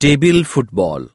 table football.